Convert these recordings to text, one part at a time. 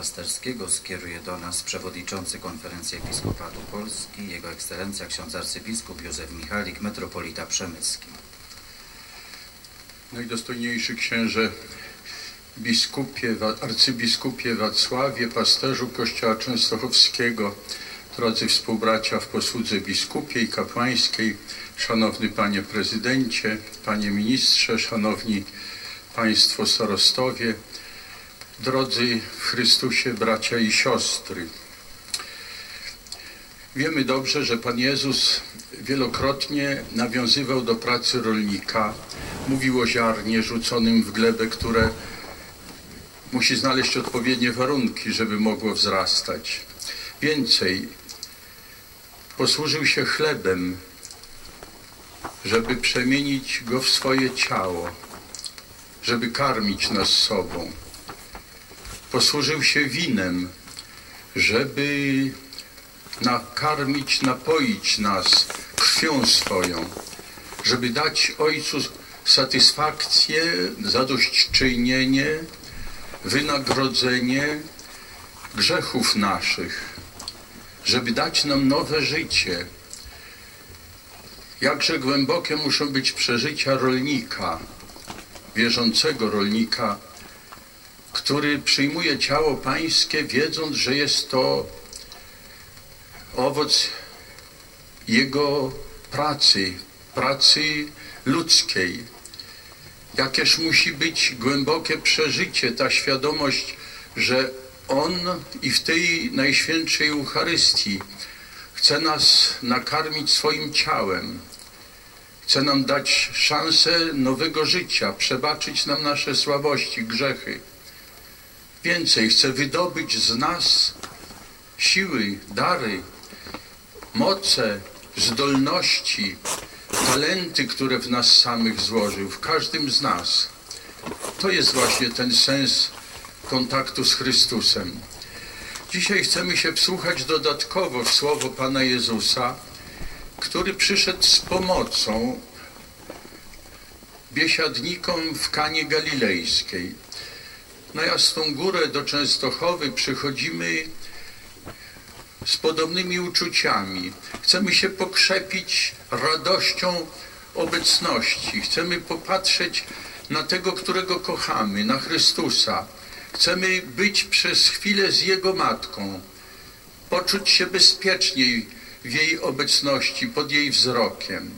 pasterskiego skieruje do nas przewodniczący Konferencji Episkopatu Polski, Jego Ekscelencja ksiądz arcybiskup Józef Michalik, metropolita przemyski. Najdostojniejszy księże biskupie, arcybiskupie Wacławie, pasterzu Kościoła Częstochowskiego, drodzy współbracia w posłudze biskupiej, kapłańskiej, szanowny panie prezydencie, panie ministrze, szanowni państwo starostowie, drodzy w Chrystusie bracia i siostry. Wiemy dobrze, że Pan Jezus wielokrotnie nawiązywał do pracy rolnika, mówił o ziarnie rzuconym w glebę, które musi znaleźć odpowiednie warunki, żeby mogło wzrastać. Więcej, posłużył się chlebem, żeby przemienić go w swoje ciało, żeby karmić nas sobą. Posłużył się winem, żeby nakarmić, napoić nas krwią swoją, żeby dać Ojcu satysfakcję, zadośćczynienie, wynagrodzenie grzechów naszych, żeby dać nam nowe życie. Jakże głębokie muszą być przeżycia rolnika, wierzącego rolnika, który przyjmuje ciało pańskie, wiedząc, że jest to owoc jego pracy, pracy ludzkiej. Jakież musi być głębokie przeżycie, ta świadomość, że On i w tej Najświętszej Eucharystii chce nas nakarmić swoim ciałem, chce nam dać szansę nowego życia, przebaczyć nam nasze słabości, grzechy. Więcej, chce wydobyć z nas siły, dary, moce, zdolności, talenty, które w nas samych złożył, w każdym z nas. To jest właśnie ten sens kontaktu z Chrystusem. Dzisiaj chcemy się wsłuchać dodatkowo w słowo Pana Jezusa, który przyszedł z pomocą biesiadnikom w Kanie Galilejskiej. Na Jasną Górę do Częstochowy przychodzimy z podobnymi uczuciami. Chcemy się pokrzepić radością obecności. Chcemy popatrzeć na tego, którego kochamy, na Chrystusa. Chcemy być przez chwilę z Jego Matką, poczuć się bezpieczniej w jej obecności, pod jej wzrokiem.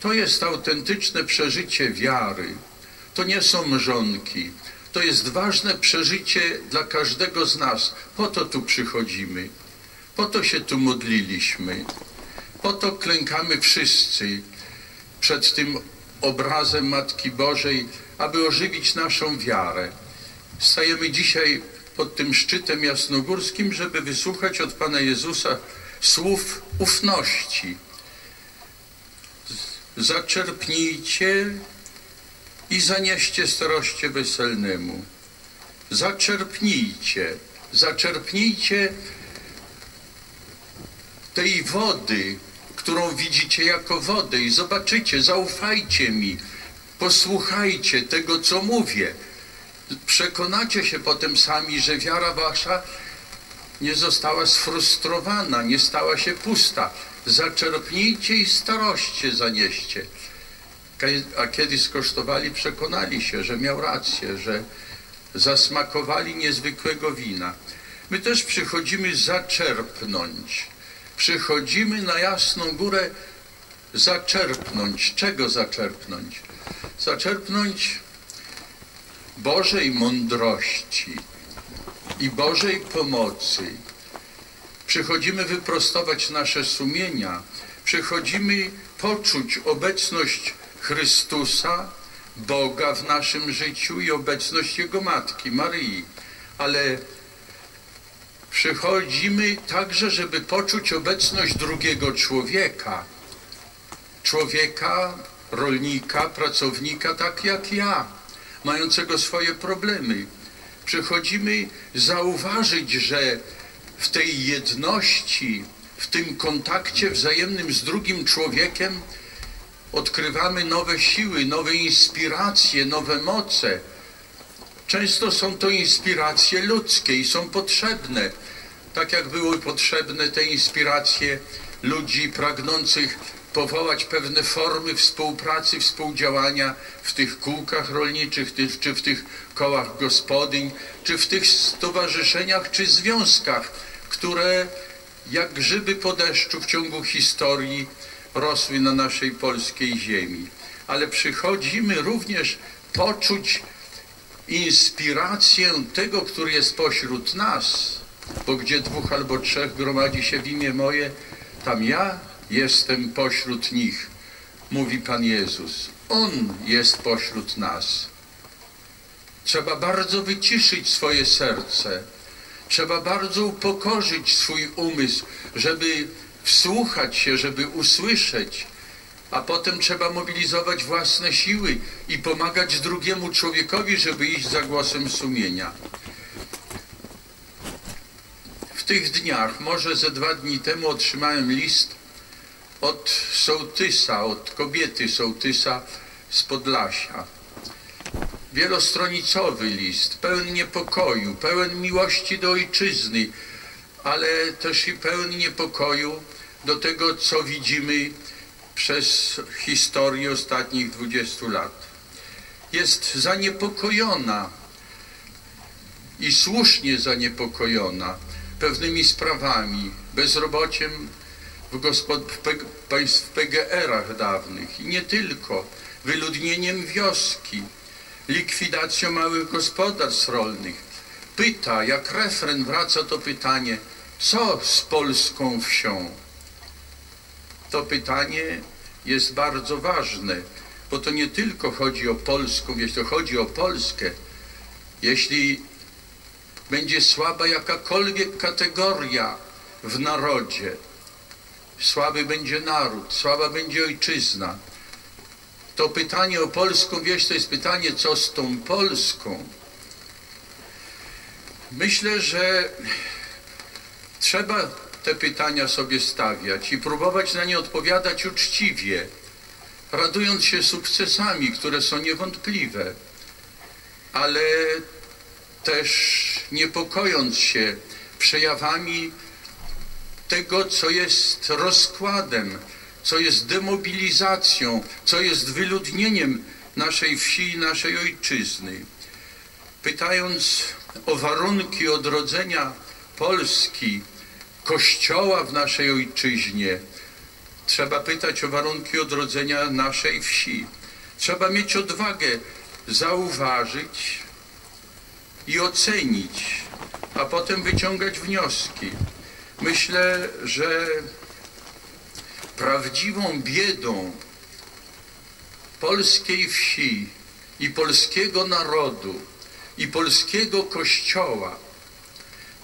To jest autentyczne przeżycie wiary. To nie są mrzonki. To jest ważne przeżycie dla każdego z nas. Po to tu przychodzimy. Po to się tu modliliśmy. Po to klękamy wszyscy przed tym obrazem Matki Bożej, aby ożywić naszą wiarę. Stajemy dzisiaj pod tym szczytem jasnogórskim, żeby wysłuchać od Pana Jezusa słów ufności. Zaczerpnijcie i zanieście staroście weselnemu. Zaczerpnijcie, zaczerpnijcie tej wody, którą widzicie jako wodę i zobaczycie, zaufajcie mi, posłuchajcie tego, co mówię. Przekonacie się potem sami, że wiara wasza nie została sfrustrowana, nie stała się pusta. Zaczerpnijcie i staroście zanieście. A kiedy skosztowali, przekonali się, że miał rację, że zasmakowali niezwykłego wina. My też przychodzimy zaczerpnąć przychodzimy na Jasną Górę zaczerpnąć. Czego zaczerpnąć? Zaczerpnąć Bożej mądrości i Bożej pomocy. Przychodzimy wyprostować nasze sumienia, przychodzimy poczuć obecność Chrystusa, Boga w naszym życiu i obecność Jego Matki, Maryi. Ale przychodzimy także, żeby poczuć obecność drugiego człowieka. Człowieka, rolnika, pracownika, tak jak ja, mającego swoje problemy. Przychodzimy zauważyć, że w tej jedności, w tym kontakcie wzajemnym z drugim człowiekiem odkrywamy nowe siły, nowe inspiracje, nowe moce. Często są to inspiracje ludzkie i są potrzebne, tak jak były potrzebne te inspiracje ludzi pragnących powołać pewne formy współpracy, współdziałania w tych kółkach rolniczych, czy w tych kołach gospodyń, czy w tych stowarzyszeniach, czy związkach, które jak grzyby po deszczu w ciągu historii rosły na naszej polskiej ziemi. Ale przychodzimy również poczuć inspirację tego, który jest pośród nas, bo gdzie dwóch albo trzech gromadzi się w imię moje, tam ja jestem pośród nich, mówi Pan Jezus. On jest pośród nas. Trzeba bardzo wyciszyć swoje serce. Trzeba bardzo upokorzyć swój umysł, żeby wsłuchać się, żeby usłyszeć, a potem trzeba mobilizować własne siły i pomagać drugiemu człowiekowi, żeby iść za głosem sumienia. W tych dniach, może ze dwa dni temu, otrzymałem list od sołtysa, od kobiety sołtysa z Podlasia. Wielostronicowy list, pełen niepokoju, pełen miłości do ojczyzny, ale też i pełen niepokoju do tego, co widzimy przez historię ostatnich 20 lat. Jest zaniepokojona i słusznie zaniepokojona pewnymi sprawami, bezrobociem w, w PGR-ach dawnych i nie tylko, wyludnieniem wioski, likwidacją małych gospodarstw rolnych. Pyta, jak refren wraca to pytanie, co z polską wsią? To pytanie jest bardzo ważne, bo to nie tylko chodzi o polską wieś, to chodzi o Polskę. Jeśli będzie słaba jakakolwiek kategoria w narodzie, słaby będzie naród, słaba będzie ojczyzna, to pytanie o polską wieś to jest pytanie, co z tą Polską. Myślę, że trzeba te pytania sobie stawiać i próbować na nie odpowiadać uczciwie, radując się sukcesami, które są niewątpliwe, ale też niepokojąc się przejawami tego, co jest rozkładem, co jest demobilizacją, co jest wyludnieniem naszej wsi i naszej ojczyzny. Pytając o warunki odrodzenia Polski, Kościoła w naszej ojczyźnie, trzeba pytać o warunki odrodzenia naszej wsi. Trzeba mieć odwagę zauważyć i ocenić, a potem wyciągać wnioski. Myślę, że prawdziwą biedą polskiej wsi i polskiego narodu i polskiego kościoła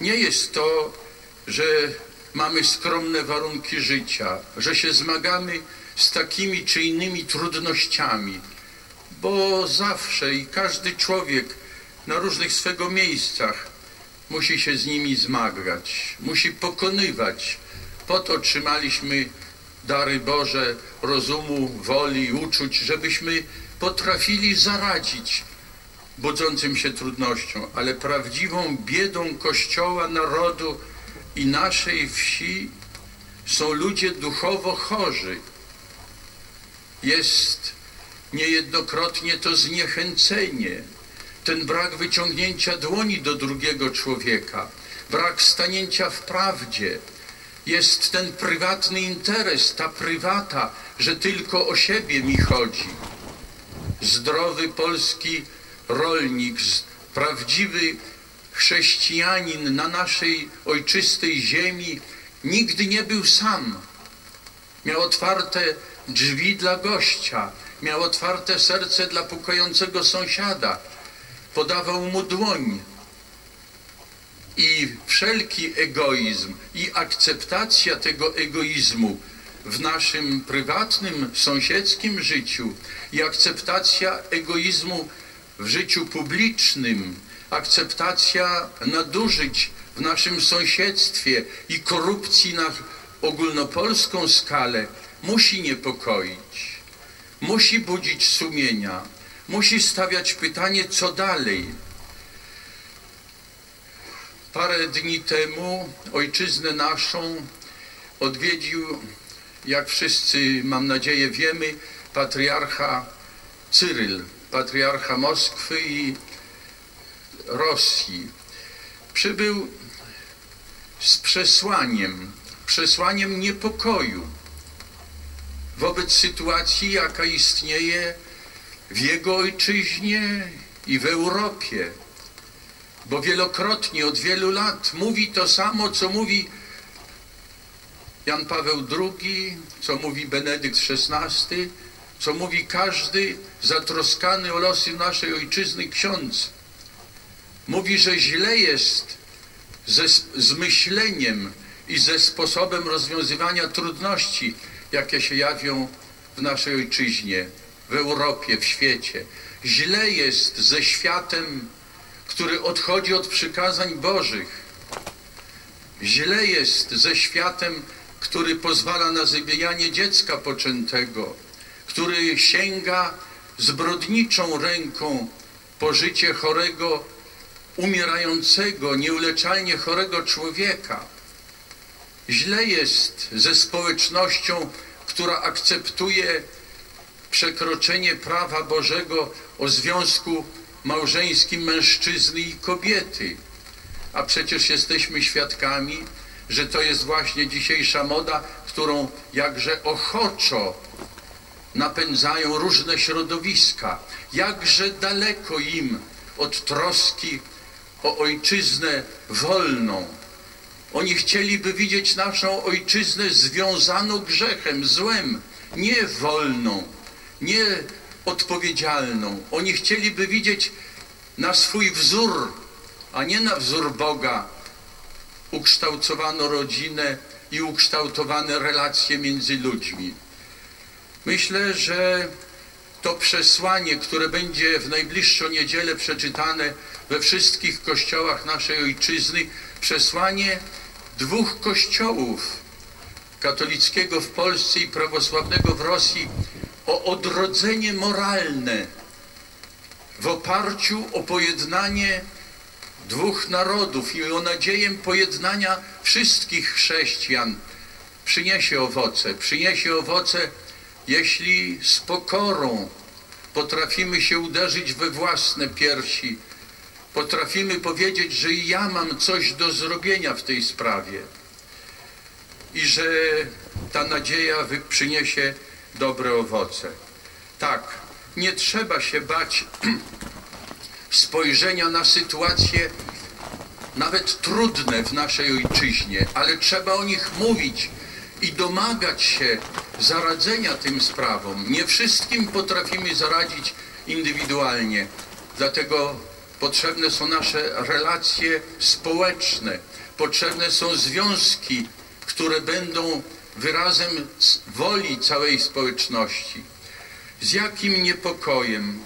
nie jest to, że mamy skromne warunki życia, że się zmagamy z takimi czy innymi trudnościami, bo zawsze i każdy człowiek na różnych swego miejscach musi się z nimi zmagać, musi pokonywać. Po to otrzymaliśmy dary Boże, rozumu, woli, uczuć, żebyśmy potrafili zaradzić budzącym się trudnościom, ale prawdziwą biedą Kościoła, narodu i naszej wsi są ludzie duchowo chorzy. Jest niejednokrotnie to zniechęcenie, ten brak wyciągnięcia dłoni do drugiego człowieka, brak stanięcia w prawdzie, jest ten prywatny interes, ta prywata, że tylko o siebie mi chodzi. Zdrowy polski rolnik, prawdziwy chrześcijanin na naszej ojczystej ziemi nigdy nie był sam. Miał otwarte drzwi dla gościa, miał otwarte serce dla pukającego sąsiada, podawał mu dłoń. I wszelki egoizm i akceptacja tego egoizmu w naszym prywatnym, sąsiedzkim życiu i akceptacja egoizmu w życiu publicznym, akceptacja nadużyć w naszym sąsiedztwie i korupcji na ogólnopolską skalę musi niepokoić, musi budzić sumienia, musi stawiać pytanie, co dalej, Parę dni temu ojczyznę naszą odwiedził, jak wszyscy mam nadzieję wiemy, patriarcha Cyryl, patriarcha Moskwy i Rosji. Przybył z przesłaniem, przesłaniem niepokoju wobec sytuacji, jaka istnieje w jego ojczyźnie i w Europie. Bo wielokrotnie od wielu lat mówi to samo, co mówi Jan Paweł II, co mówi Benedykt XVI, co mówi każdy zatroskany o losy naszej ojczyzny ksiądz. Mówi, że źle jest ze, z myśleniem i ze sposobem rozwiązywania trudności, jakie się jawią w naszej ojczyźnie, w Europie, w świecie. Źle jest ze światem, który odchodzi od przykazań Bożych. Źle jest ze światem, który pozwala na zabijanie dziecka poczętego, który sięga zbrodniczą ręką po życie chorego, umierającego, nieuleczalnie chorego człowieka. Źle jest ze społecznością, która akceptuje przekroczenie prawa Bożego o związku małżeńskim mężczyzny i kobiety. A przecież jesteśmy świadkami, że to jest właśnie dzisiejsza moda, którą jakże ochoczo napędzają różne środowiska. Jakże daleko im od troski o ojczyznę wolną. Oni chcieliby widzieć naszą ojczyznę związaną grzechem, złem, nie wolną, nie odpowiedzialną. Oni chcieliby widzieć na swój wzór, a nie na wzór Boga, ukształtowano rodzinę i ukształtowane relacje między ludźmi. Myślę, że to przesłanie, które będzie w najbliższą niedzielę przeczytane we wszystkich kościołach naszej ojczyzny, przesłanie dwóch kościołów, katolickiego w Polsce i prawosławnego w Rosji, o odrodzenie moralne w oparciu o pojednanie dwóch narodów i o nadzieję pojednania wszystkich chrześcijan przyniesie owoce. Przyniesie owoce, jeśli z pokorą potrafimy się uderzyć we własne piersi, potrafimy powiedzieć, że ja mam coś do zrobienia w tej sprawie i że ta nadzieja przyniesie dobre owoce. Tak, nie trzeba się bać spojrzenia na sytuacje nawet trudne w naszej ojczyźnie, ale trzeba o nich mówić i domagać się zaradzenia tym sprawom. Nie wszystkim potrafimy zaradzić indywidualnie, dlatego potrzebne są nasze relacje społeczne, potrzebne są związki, które będą wyrazem woli całej społeczności. Z jakim niepokojem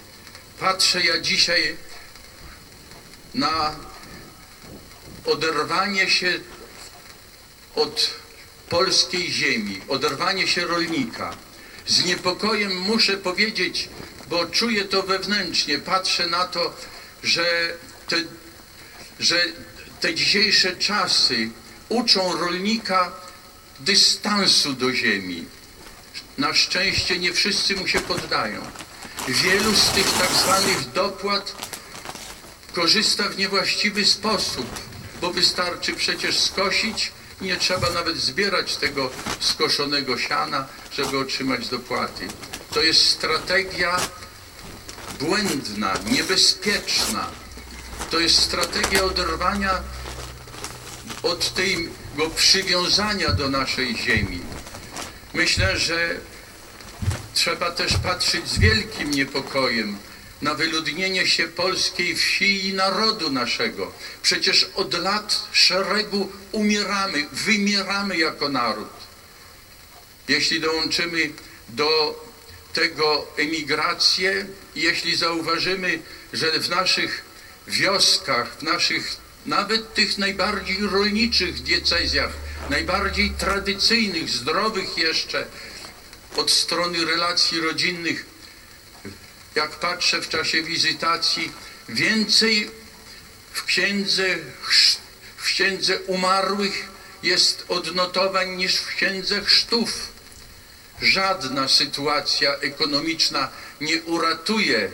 patrzę ja dzisiaj na oderwanie się od polskiej ziemi, oderwanie się rolnika. Z niepokojem muszę powiedzieć, bo czuję to wewnętrznie, patrzę na to, że te, że te dzisiejsze czasy uczą rolnika dystansu do ziemi. Na szczęście nie wszyscy mu się poddają. Wielu z tych tak zwanych dopłat korzysta w niewłaściwy sposób, bo wystarczy przecież skosić nie trzeba nawet zbierać tego skoszonego siana, żeby otrzymać dopłaty. To jest strategia błędna, niebezpieczna. To jest strategia oderwania od tego przywiązania do naszej ziemi. Myślę, że trzeba też patrzeć z wielkim niepokojem na wyludnienie się polskiej wsi i narodu naszego. Przecież od lat szeregu umieramy, wymieramy jako naród. Jeśli dołączymy do tego emigrację, jeśli zauważymy, że w naszych wioskach, w naszych nawet tych najbardziej rolniczych diecezjach, najbardziej tradycyjnych, zdrowych jeszcze od strony relacji rodzinnych, jak patrzę w czasie wizytacji, więcej w księdze w księdze umarłych jest odnotowań niż w księdze chrztów. Żadna sytuacja ekonomiczna nie uratuje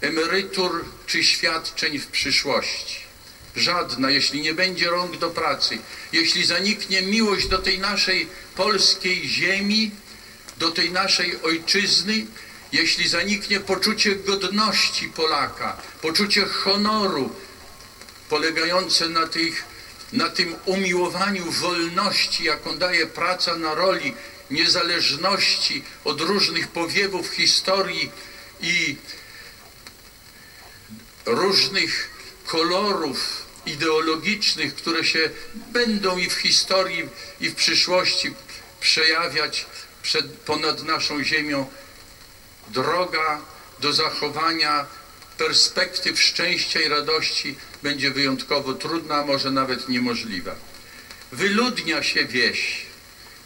emerytur czy świadczeń w przyszłości. Żadna, jeśli nie będzie rąk do pracy, jeśli zaniknie miłość do tej naszej polskiej ziemi, do tej naszej ojczyzny, jeśli zaniknie poczucie godności Polaka, poczucie honoru polegające na, tych, na tym umiłowaniu wolności, jaką daje praca na roli niezależności od różnych powiewów historii i różnych kolorów ideologicznych, które się będą i w historii, i w przyszłości przejawiać przed, ponad naszą ziemią. Droga do zachowania perspektyw szczęścia i radości będzie wyjątkowo trudna, a może nawet niemożliwa. Wyludnia się wieś,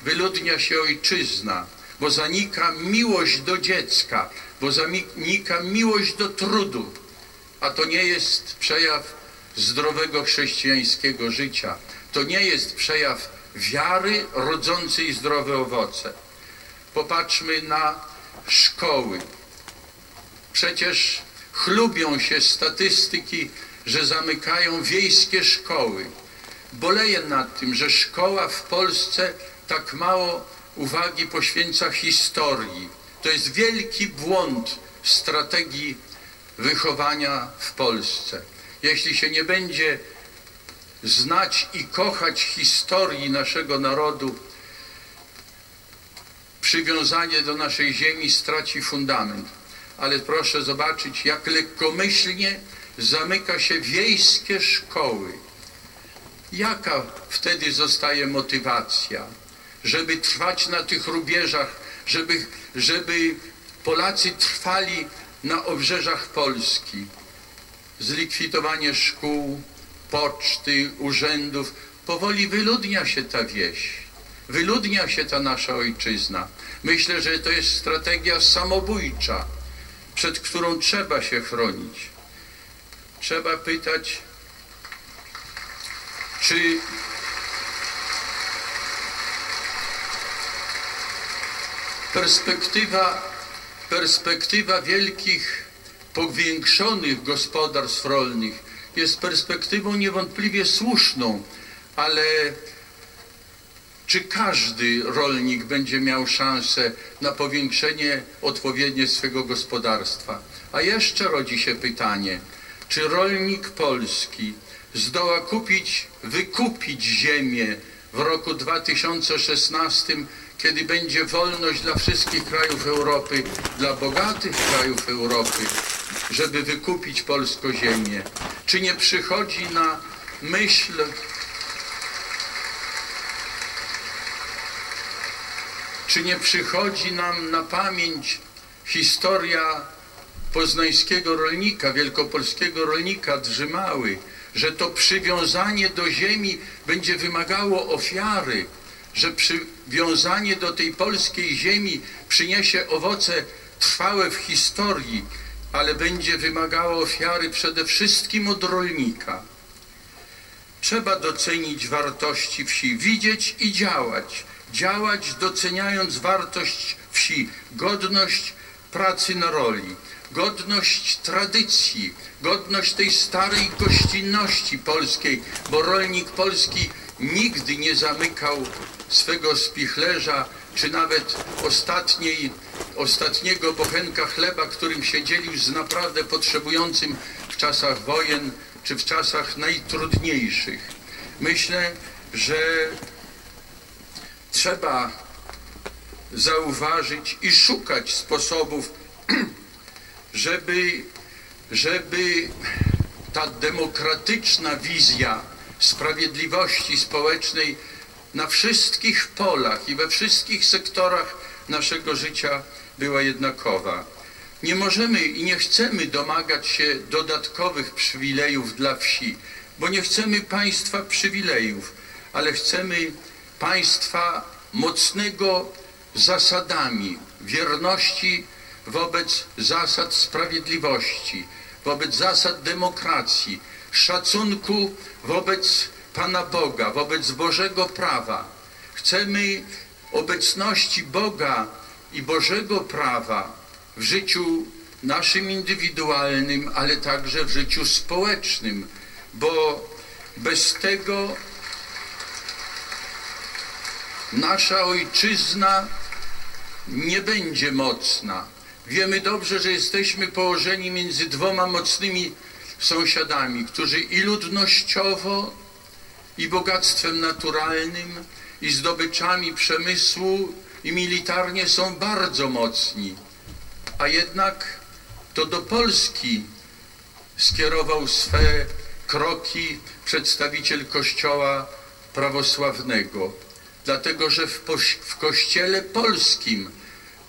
wyludnia się ojczyzna, bo zanika miłość do dziecka, bo zanika miłość do trudu, a to nie jest przejaw zdrowego chrześcijańskiego życia. To nie jest przejaw wiary rodzącej zdrowe owoce. Popatrzmy na szkoły. Przecież chlubią się statystyki, że zamykają wiejskie szkoły. Boleję nad tym, że szkoła w Polsce tak mało uwagi poświęca historii. To jest wielki błąd strategii wychowania w Polsce. Jeśli się nie będzie znać i kochać historii naszego narodu, przywiązanie do naszej ziemi straci fundament. Ale proszę zobaczyć, jak lekkomyślnie zamyka się wiejskie szkoły. Jaka wtedy zostaje motywacja, żeby trwać na tych rubieżach, żeby, żeby Polacy trwali na obrzeżach Polski. Zlikwidowanie szkół, poczty, urzędów. Powoli wyludnia się ta wieś. Wyludnia się ta nasza ojczyzna. Myślę, że to jest strategia samobójcza, przed którą trzeba się chronić. Trzeba pytać, czy perspektywa perspektywa wielkich, powiększonych gospodarstw rolnych jest perspektywą niewątpliwie słuszną, ale czy każdy rolnik będzie miał szansę na powiększenie odpowiednie swego gospodarstwa? A jeszcze rodzi się pytanie, czy rolnik polski zdoła kupić, wykupić ziemię w roku 2016 kiedy będzie wolność dla wszystkich krajów Europy, dla bogatych krajów Europy, żeby wykupić polską ziemię? Czy nie przychodzi na myśl czy nie przychodzi nam na pamięć historia poznańskiego rolnika, wielkopolskiego rolnika Drzymały, że to przywiązanie do ziemi będzie wymagało ofiary, że przywiązanie do tej polskiej ziemi przyniesie owoce trwałe w historii, ale będzie wymagało ofiary przede wszystkim od rolnika. Trzeba docenić wartości wsi, widzieć i działać. Działać doceniając wartość wsi, godność pracy na roli, godność tradycji, godność tej starej gościnności polskiej, bo rolnik polski nigdy nie zamykał swego spichlerza, czy nawet ostatniej, ostatniego bochenka chleba, którym się dzielił z naprawdę potrzebującym w czasach wojen, czy w czasach najtrudniejszych. Myślę, że trzeba zauważyć i szukać sposobów, żeby, żeby ta demokratyczna wizja sprawiedliwości społecznej na wszystkich polach i we wszystkich sektorach naszego życia była jednakowa. Nie możemy i nie chcemy domagać się dodatkowych przywilejów dla wsi, bo nie chcemy państwa przywilejów, ale chcemy państwa mocnego zasadami wierności wobec zasad sprawiedliwości, wobec zasad demokracji, szacunku wobec Pana Boga, wobec Bożego prawa. Chcemy obecności Boga i Bożego prawa w życiu naszym indywidualnym, ale także w życiu społecznym, bo bez tego nasza ojczyzna nie będzie mocna. Wiemy dobrze, że jesteśmy położeni między dwoma mocnymi sąsiadami, którzy i ludnościowo, i bogactwem naturalnym, i zdobyczami przemysłu, i militarnie są bardzo mocni. A jednak to do Polski skierował swe kroki przedstawiciel Kościoła prawosławnego. Dlatego, że w, w Kościele polskim,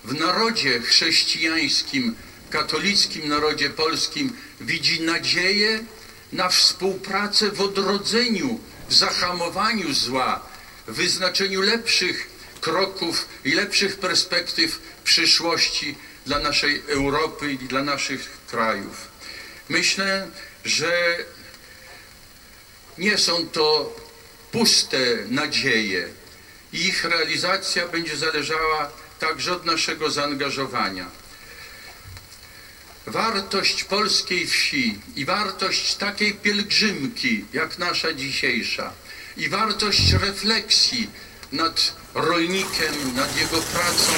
w narodzie chrześcijańskim, katolickim narodzie polskim widzi nadzieję na współpracę w odrodzeniu, w zahamowaniu zła, w wyznaczeniu lepszych kroków i lepszych perspektyw przyszłości dla naszej Europy i dla naszych krajów. Myślę, że nie są to puste nadzieje. Ich realizacja będzie zależała także od naszego zaangażowania. Wartość polskiej wsi i wartość takiej pielgrzymki jak nasza dzisiejsza i wartość refleksji nad rolnikiem, nad jego pracą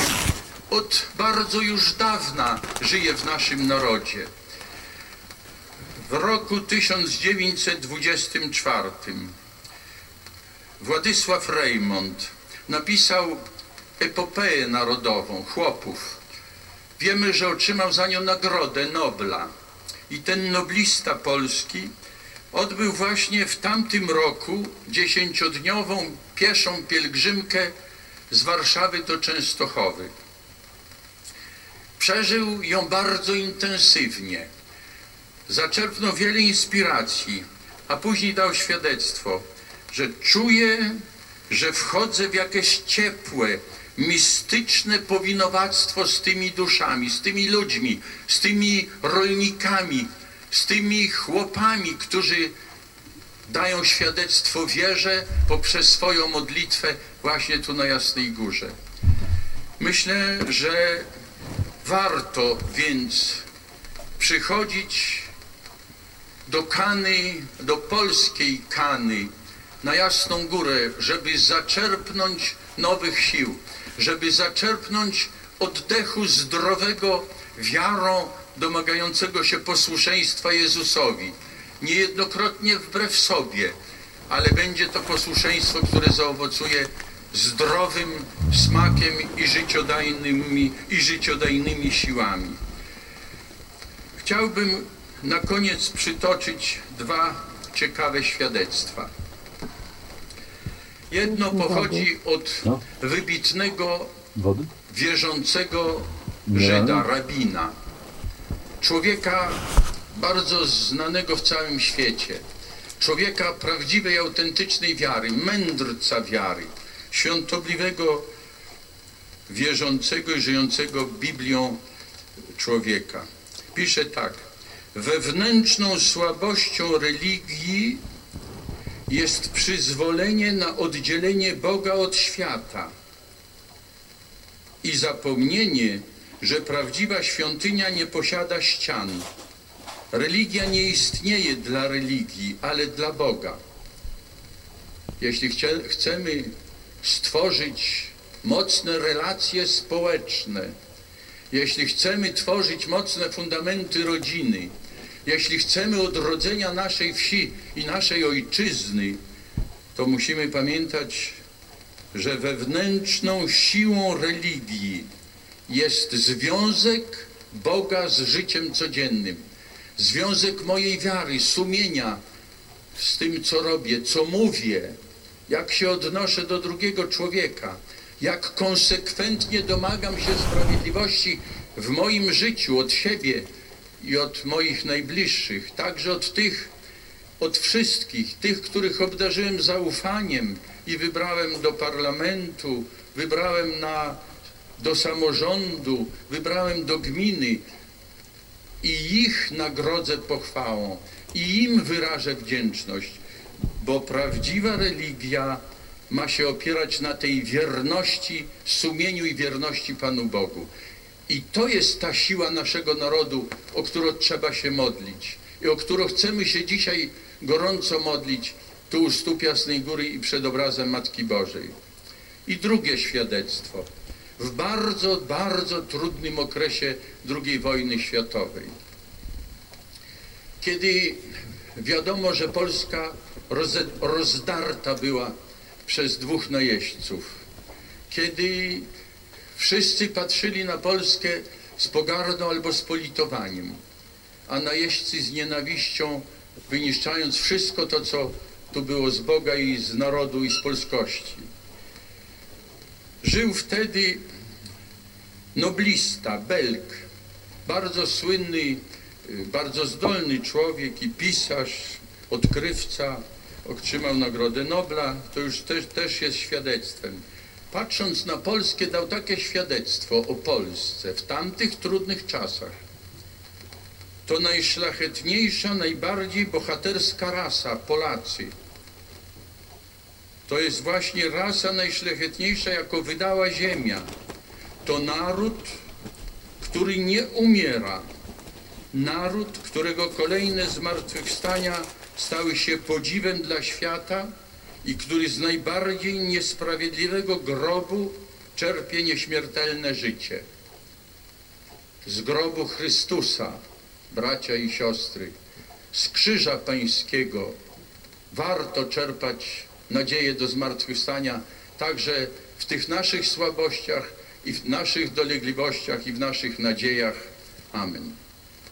od bardzo już dawna żyje w naszym narodzie. W roku 1924 Władysław Reymont napisał epopeję narodową chłopów. Wiemy, że otrzymał za nią nagrodę Nobla. I ten noblista polski odbył właśnie w tamtym roku dziesięciodniową pieszą pielgrzymkę z Warszawy do Częstochowy. Przeżył ją bardzo intensywnie. Zaczerpnął wiele inspiracji, a później dał świadectwo, że czuje, że wchodzę w jakieś ciepłe, mistyczne powinowactwo z tymi duszami, z tymi ludźmi, z tymi rolnikami, z tymi chłopami, którzy dają świadectwo wierze poprzez swoją modlitwę właśnie tu na Jasnej Górze. Myślę, że warto więc przychodzić do Kany, do polskiej Kany, na Jasną Górę, żeby zaczerpnąć nowych sił, żeby zaczerpnąć oddechu zdrowego wiarą domagającego się posłuszeństwa Jezusowi. Niejednokrotnie wbrew sobie, ale będzie to posłuszeństwo, które zaowocuje zdrowym smakiem i życiodajnymi, i życiodajnymi siłami. Chciałbym na koniec przytoczyć dwa ciekawe świadectwa. Jedno pochodzi od No. wybitnego, wierzącego. Żyda, rabina. Człowieka bardzo znanego w całym świecie. Człowieka prawdziwej, autentycznej wiary, mędrca wiary, świątobliwego, wierzącego i żyjącego Biblią człowieka. Pisze tak. Wewnętrzną słabością religii jest przyzwolenie na oddzielenie Boga od świata i zapomnienie, że prawdziwa świątynia nie posiada ścian. Religia nie istnieje dla religii, ale dla Boga. Jeśli chcemy stworzyć mocne relacje społeczne, jeśli chcemy tworzyć mocne fundamenty rodziny, jeśli chcemy odrodzenia naszej wsi i naszej ojczyzny, to musimy pamiętać, że wewnętrzną siłą religii jest związek Boga z życiem codziennym. Związek mojej wiary, sumienia z tym, co robię, co mówię, jak się odnoszę do drugiego człowieka, jak konsekwentnie domagam się sprawiedliwości w moim życiu od siebie i od moich najbliższych, także od tych, od wszystkich, tych, których obdarzyłem zaufaniem i wybrałem do parlamentu, wybrałem na, do samorządu, wybrałem do gminy i ich nagrodzę pochwałą i im wyrażę wdzięczność, bo prawdziwa religia ma się opierać na tej wierności, sumieniu i wierności Panu Bogu. I to jest ta siła naszego narodu, o którą trzeba się modlić i o którą chcemy się dzisiaj gorąco modlić tu u stóp Jasnej Góry i przed obrazem Matki Bożej. I drugie świadectwo. W bardzo, bardzo trudnym okresie II wojny światowej. Kiedy wiadomo, że Polska rozdarta była przez dwóch najeźdźców. Kiedy wszyscy patrzyli na Polskę z pogardą albo z politowaniem, a najeźdźcy z nienawiścią, wyniszczając wszystko to, co tu było z Boga i z narodu i z polskości. Żył wtedy noblista, Belg, bardzo słynny, y, bardzo zdolny człowiek i pisarz, odkrywca, otrzymał Nagrodę Nobla, to już też, też jest świadectwem. Patrząc na Polskę, dał takie świadectwo o Polsce w tamtych trudnych czasach. To najszlachetniejsza, najbardziej bohaterska rasa, Polacy. To jest właśnie rasa najszlachetniejsza, jaką wydała Ziemia. To naród, który nie umiera. Naród, którego kolejne zmartwychwstania stały się podziwem dla świata i który z najbardziej niesprawiedliwego grobu czerpie nieśmiertelne życie. Z grobu Chrystusa, bracia i siostry, z krzyża pańskiego warto czerpać nadzieję do zmartwychwstania także w tych naszych słabościach i w naszych dolegliwościach i w naszych nadziejach. Amen.